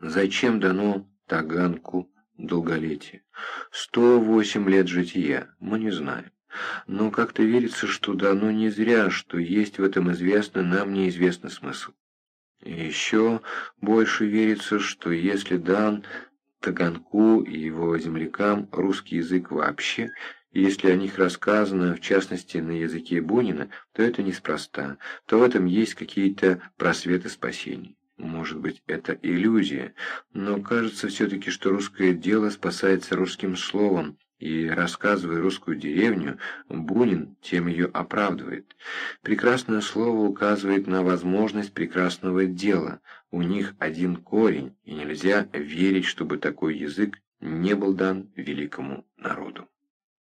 Зачем дано Таганку долголетие? Сто восемь лет жития, мы не знаем. Но как-то верится, что дано не зря, что есть в этом известно, нам неизвестный смысл. И еще больше верится, что если дан Таганку и его землякам русский язык вообще, если о них рассказано, в частности, на языке Бунина, то это неспроста, то в этом есть какие-то просветы спасения. Может быть, это иллюзия, но кажется все-таки, что русское дело спасается русским словом, и, рассказывая русскую деревню, Бунин тем ее оправдывает. Прекрасное слово указывает на возможность прекрасного дела. У них один корень, и нельзя верить, чтобы такой язык не был дан великому народу.